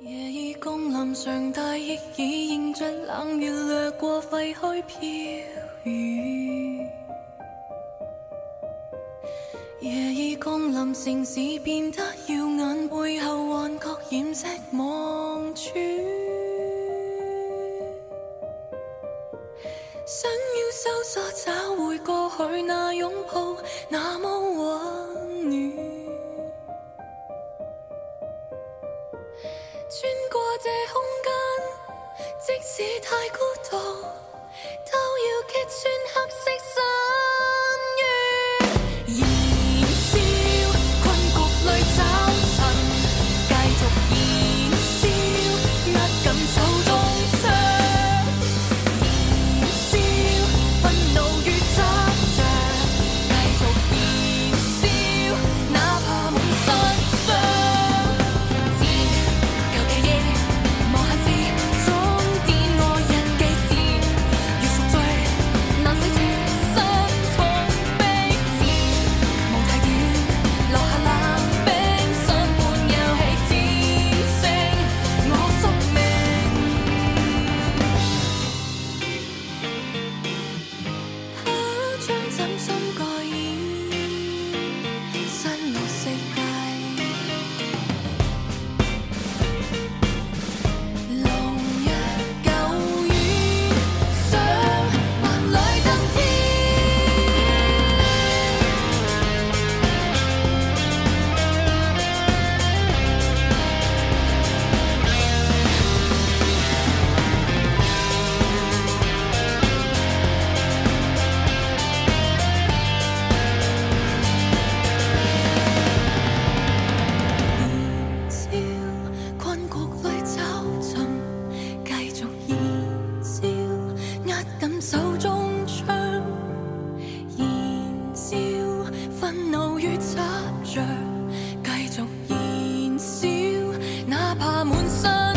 夜已降临，上大亦已迎着冷月掠过，废墟飘雨。夜已降临，城市变得耀眼，背后幻觉掩饰望穿。想要搜索找回过去那拥抱，那么温暖。这空间，即使太孤独，愤怒与执着，继续燃烧，哪怕满身。